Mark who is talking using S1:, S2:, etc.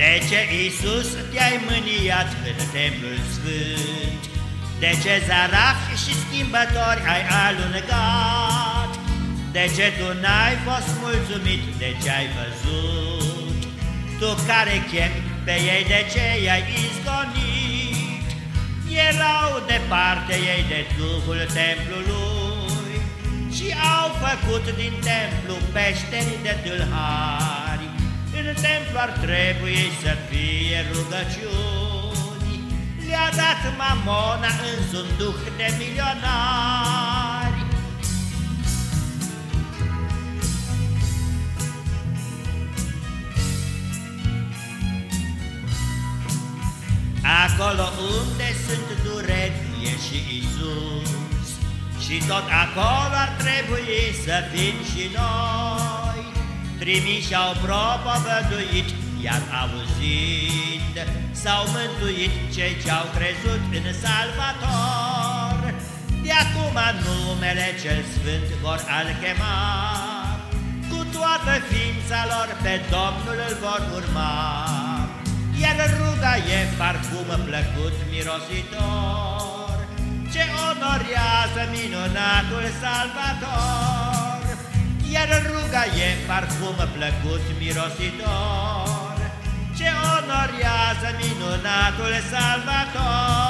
S1: De ce, Iisus, te-ai mâniat în templul sfânt? De ce zarafi și schimbători ai alunegat? De ce tu n-ai fost mulțumit de ce ai văzut? Tu care chemi pe ei, de ce i-ai izgonit? Erau departe ei de Duhul templului Și au făcut din templu peșteri de tâlhari În templu ar trebui să fie rugăciuni. Le-a dat mamona în duh de milionari. Acolo unde sunt dureri și Isus Și tot acolo ar trebui să fim și noi Trimiși au propovăduit, iar auzind S-au mântuit cei ce-au crezut în Salvator. De acum numele cel sfânt vor al chema Cu toată ființa lor pe Domnul îl vor urma. Iar ruga e parfum plăcut mirositor Ce onorează minunatul salvator Iar ruga e parfum plăcut mirositor. Ce onorează minunatul salvator